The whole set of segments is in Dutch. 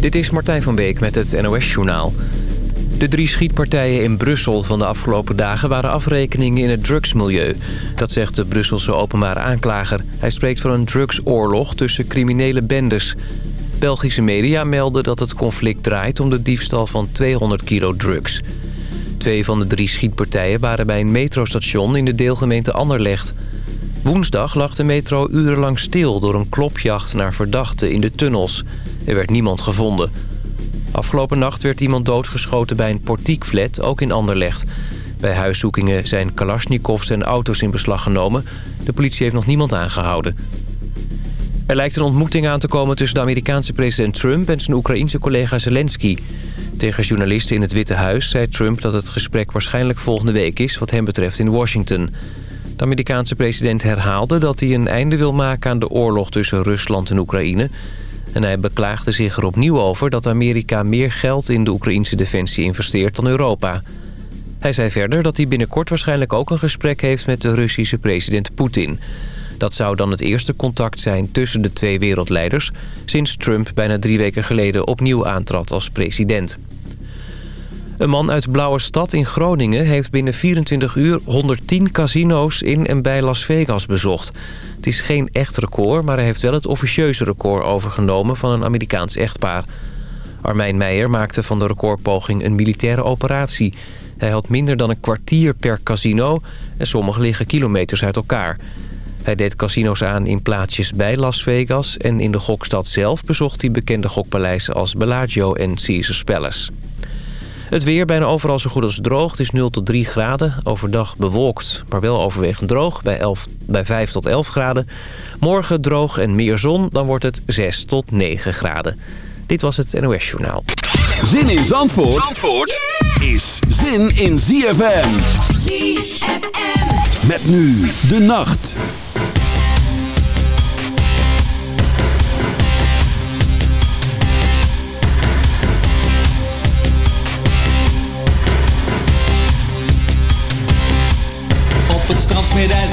Dit is Martijn van Beek met het NOS-journaal. De drie schietpartijen in Brussel van de afgelopen dagen... waren afrekeningen in het drugsmilieu. Dat zegt de Brusselse openbare aanklager. Hij spreekt van een drugsoorlog tussen criminele bendes. Belgische media melden dat het conflict draait... om de diefstal van 200 kilo drugs. Twee van de drie schietpartijen waren bij een metrostation... in de deelgemeente Anderlecht... Woensdag lag de metro urenlang stil door een klopjacht naar verdachten in de tunnels. Er werd niemand gevonden. Afgelopen nacht werd iemand doodgeschoten bij een portiekflat, ook in Anderlecht. Bij huiszoekingen zijn kalasjnikovs en auto's in beslag genomen. De politie heeft nog niemand aangehouden. Er lijkt een ontmoeting aan te komen tussen de Amerikaanse president Trump... en zijn Oekraïense collega Zelensky. Tegen journalisten in het Witte Huis zei Trump dat het gesprek waarschijnlijk volgende week is... wat hem betreft in Washington. De Amerikaanse president herhaalde dat hij een einde wil maken aan de oorlog tussen Rusland en Oekraïne. En hij beklaagde zich er opnieuw over dat Amerika meer geld in de Oekraïnse defensie investeert dan Europa. Hij zei verder dat hij binnenkort waarschijnlijk ook een gesprek heeft met de Russische president Poetin. Dat zou dan het eerste contact zijn tussen de twee wereldleiders... sinds Trump bijna drie weken geleden opnieuw aantrad als president. Een man uit Blauwe Stad in Groningen heeft binnen 24 uur 110 casino's in en bij Las Vegas bezocht. Het is geen echt record, maar hij heeft wel het officieuze record overgenomen van een Amerikaans echtpaar. Armijn Meijer maakte van de recordpoging een militaire operatie. Hij had minder dan een kwartier per casino en sommige liggen kilometers uit elkaar. Hij deed casino's aan in plaatsjes bij Las Vegas en in de gokstad zelf bezocht hij bekende gokpaleizen als Bellagio en Caesars Palace. Het weer bijna overal zo goed als droog. Het is 0 tot 3 graden. Overdag bewolkt, maar wel overwegend droog. Bij, 11, bij 5 tot 11 graden. Morgen droog en meer zon. Dan wordt het 6 tot 9 graden. Dit was het NOS Journaal. Zin in Zandvoort, Zandvoort is zin in ZFM. ZFM. Met nu de nacht.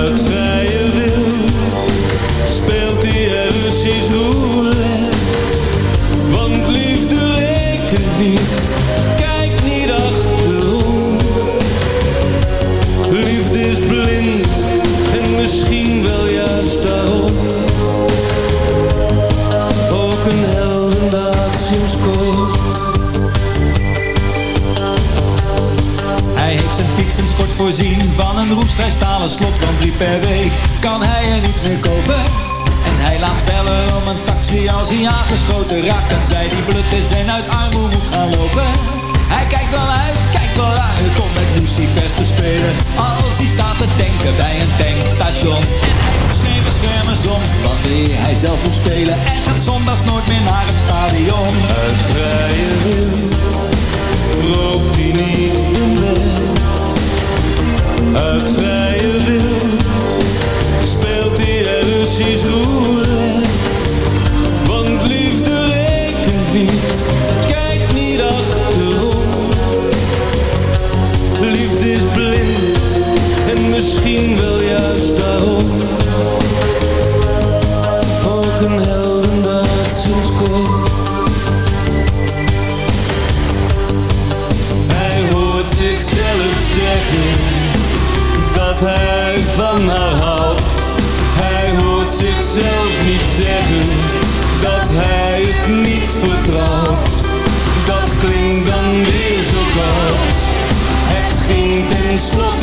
uit stalen slot Van drie per week. Kan hij er niet meer kopen? En hij laat bellen om een taxi als hij aangeschoten raakt. En zij die blut is en uit armoede moet gaan lopen. Hij kijkt wel uit, kijkt wel uit om met Lucifers te spelen. Als hij staat te denken bij een tankstation. En hij moet geen beschermers om wanneer hij zelf moet spelen. En gaat zondags nooit meer naar het stadion. Uit vrije wil rookt hij niet in bed vrije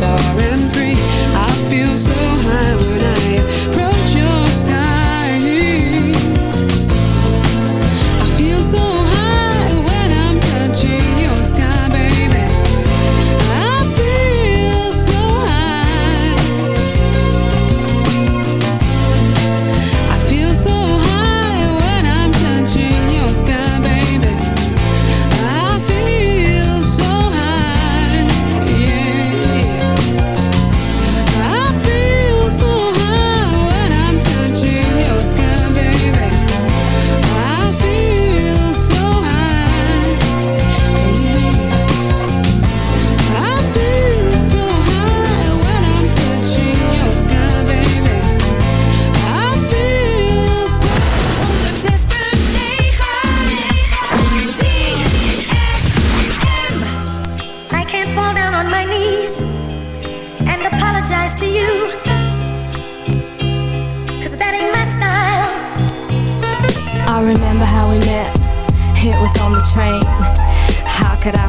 far and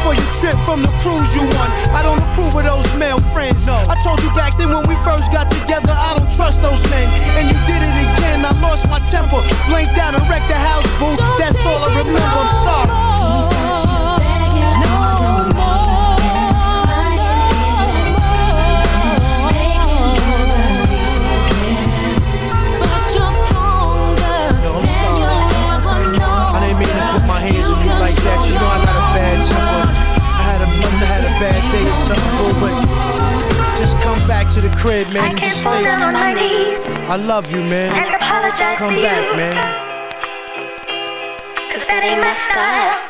before you trip from the cruise you won. I don't approve of those male friends. No. I told you back then when we first got together, I don't trust those men. And you did it again. I lost my temper, blanked out and wrecked the house, boo. That's all I remember. I'm sorry. but just come back to the crib, man. I can't fall down on my knees. I love you, man. And apologize come to back, you. Come back, man. Cause that ain't my style.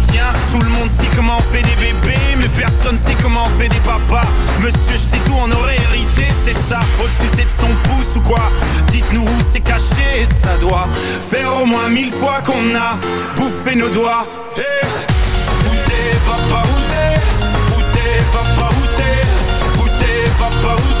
Tout le monde sait comment on fait des bébés Mais personne sait comment on fait des papas. Monsieur, je sais tout, on aurait hérité, c'est ça. Faut le sucer de son pouce ou quoi? Dites-nous où c'est caché, ça doit Faire au moins mille fois qu'on a bouffé nos doigts. Eh, Où t'es papa, où t'es? Où t'es papa, où t'es? Où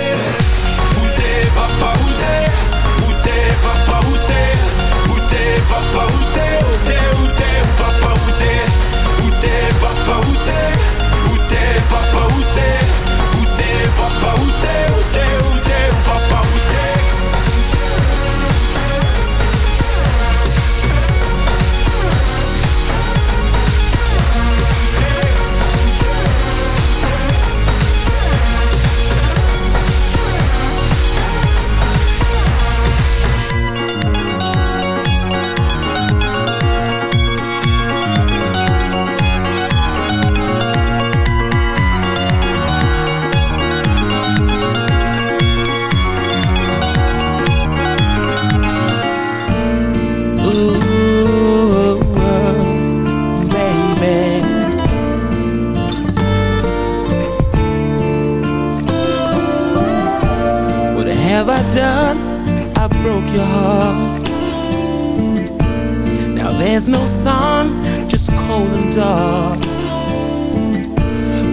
There's no sun, just cold and dark.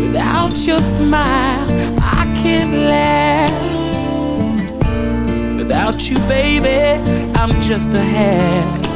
Without your smile, I can't laugh. Without you, baby, I'm just a half.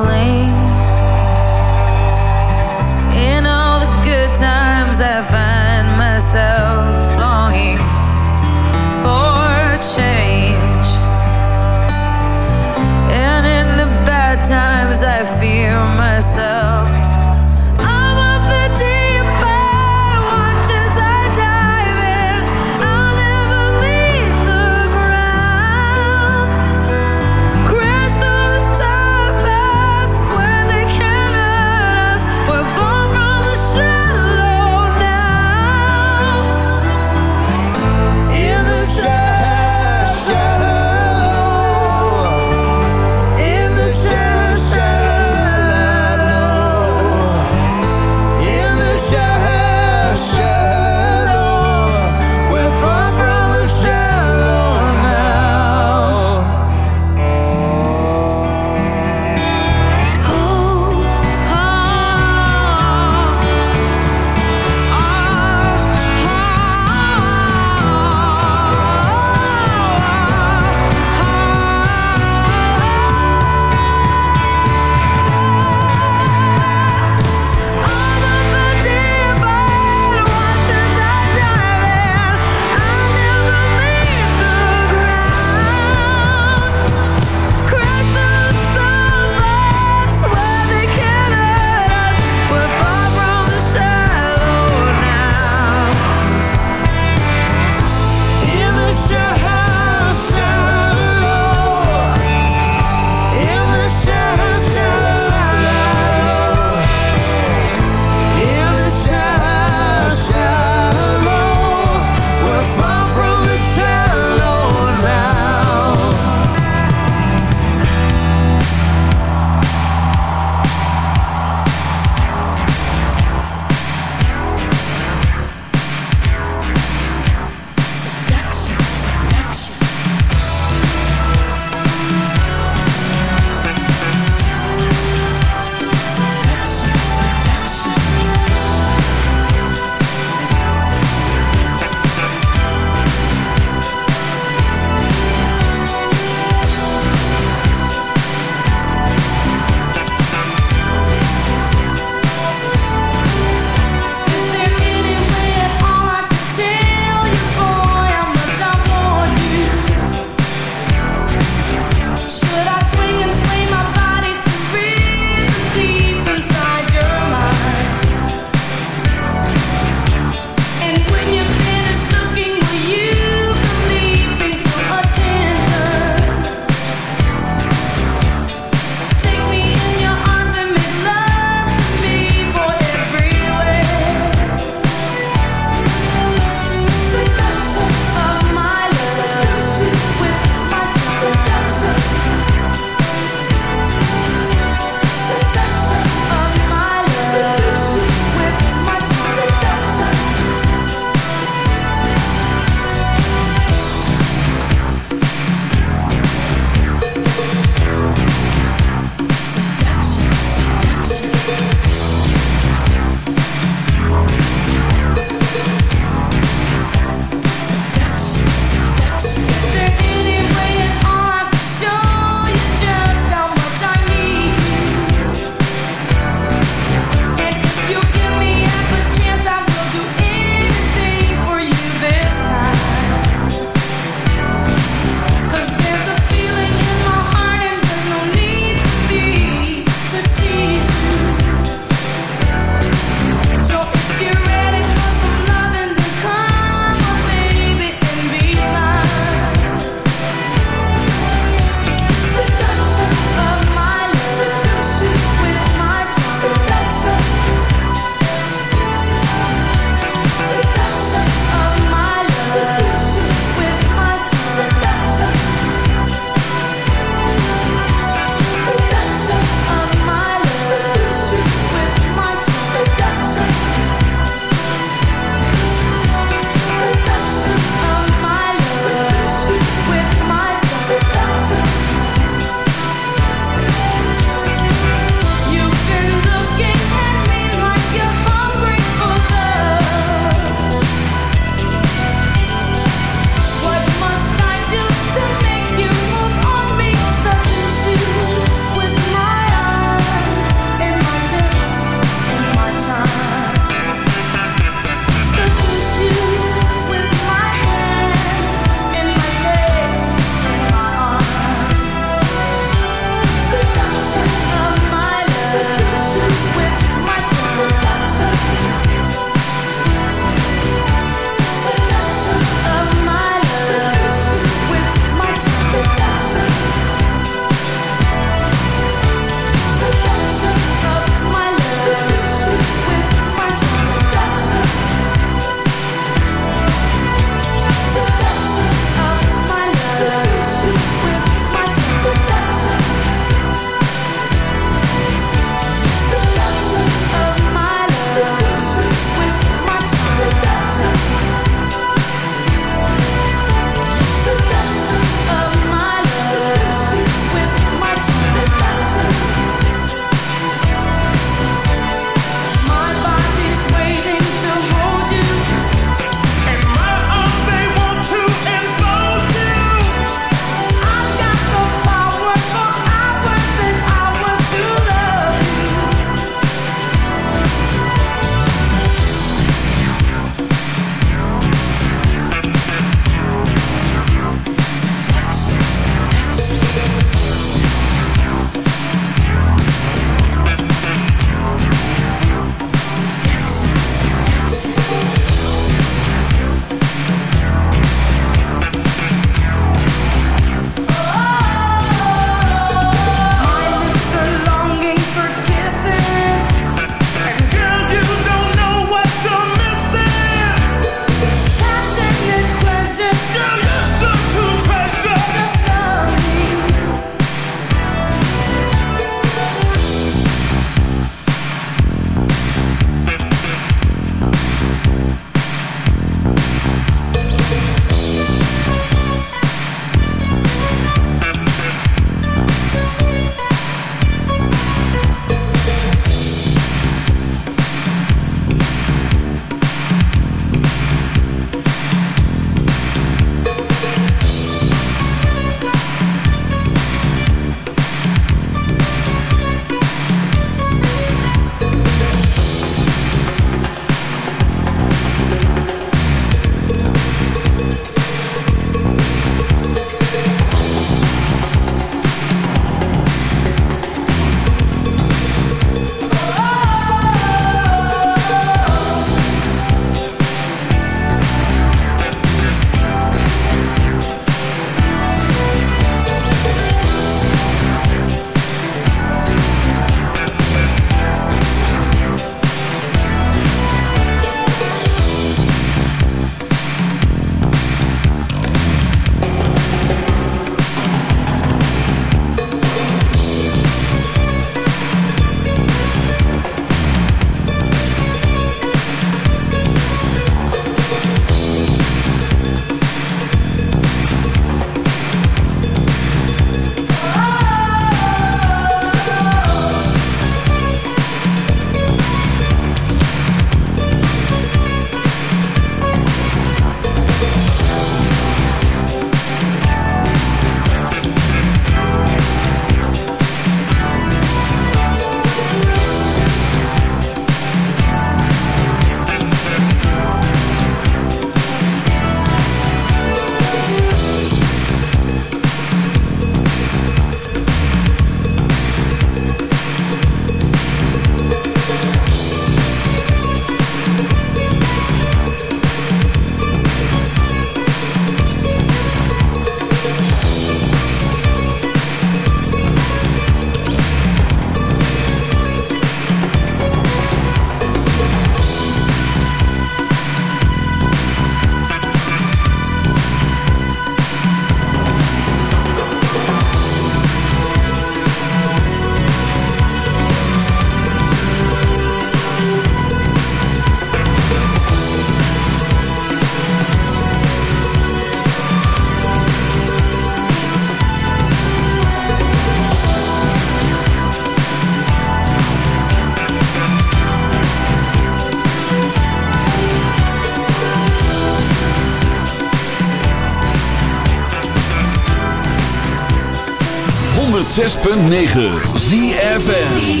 106.9 ZFN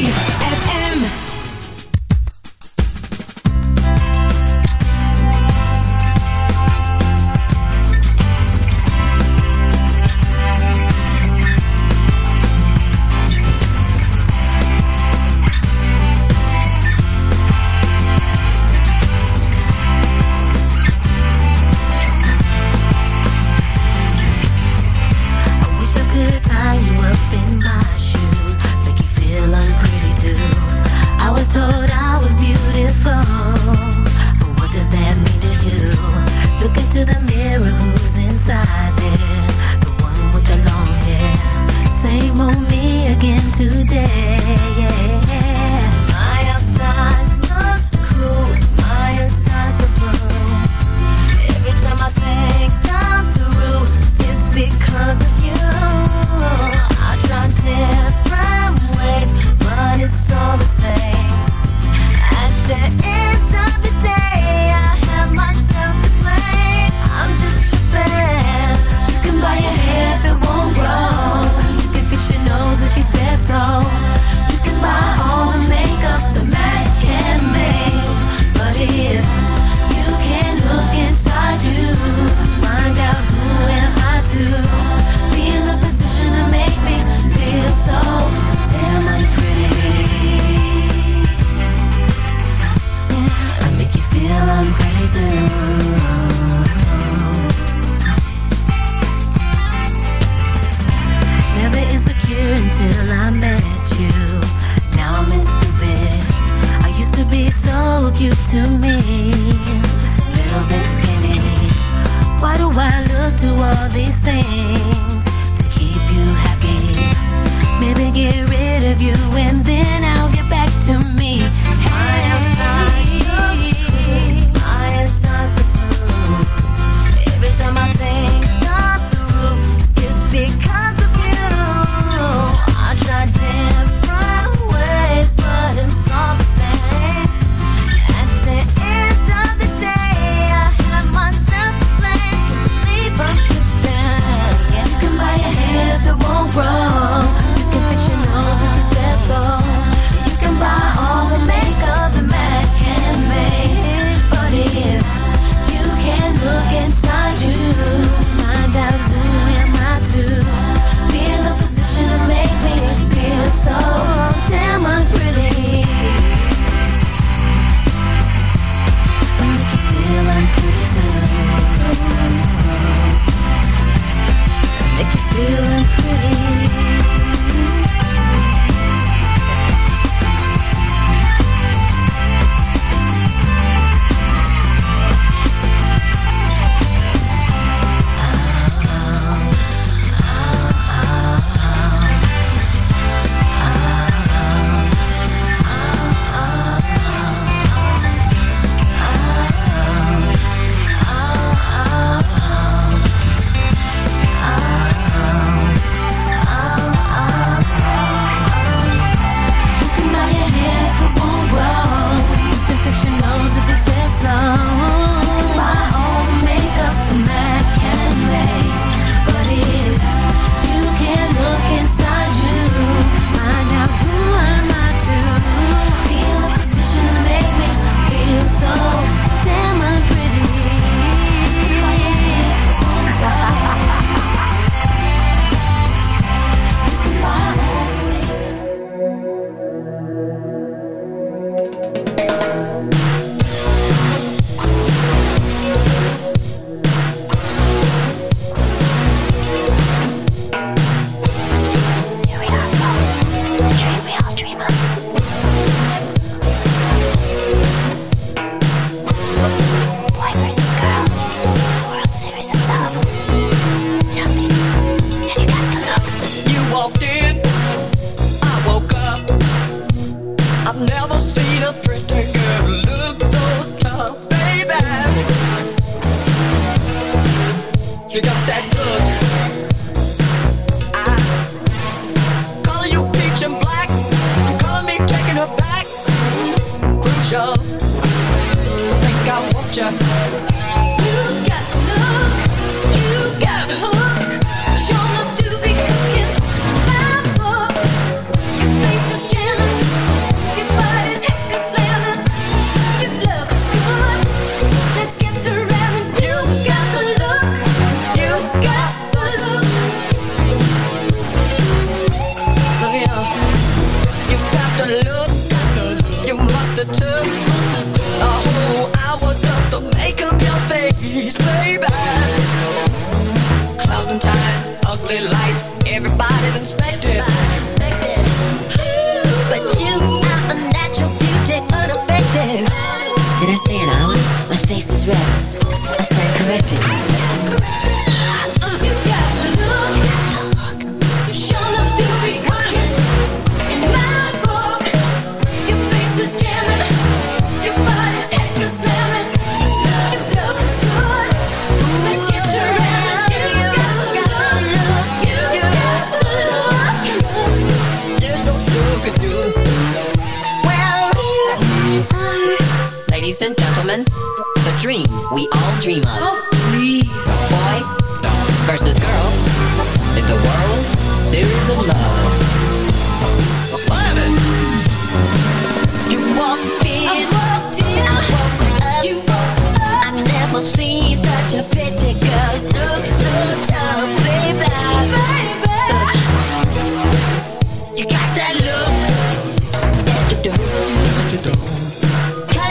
because of you.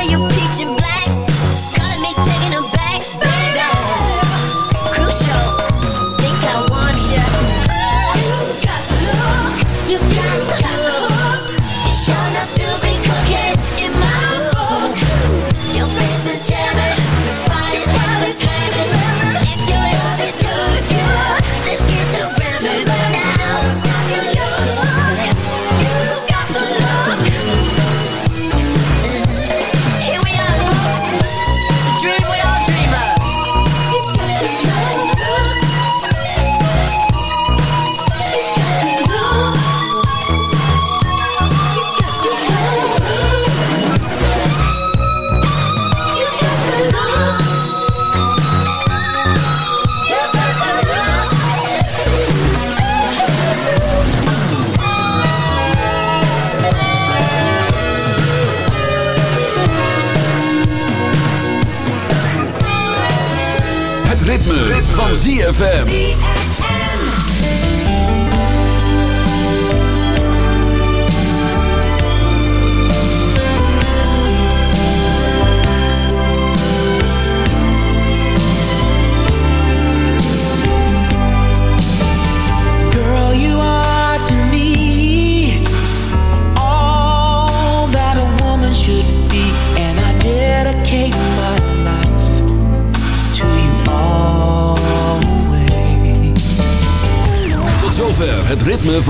you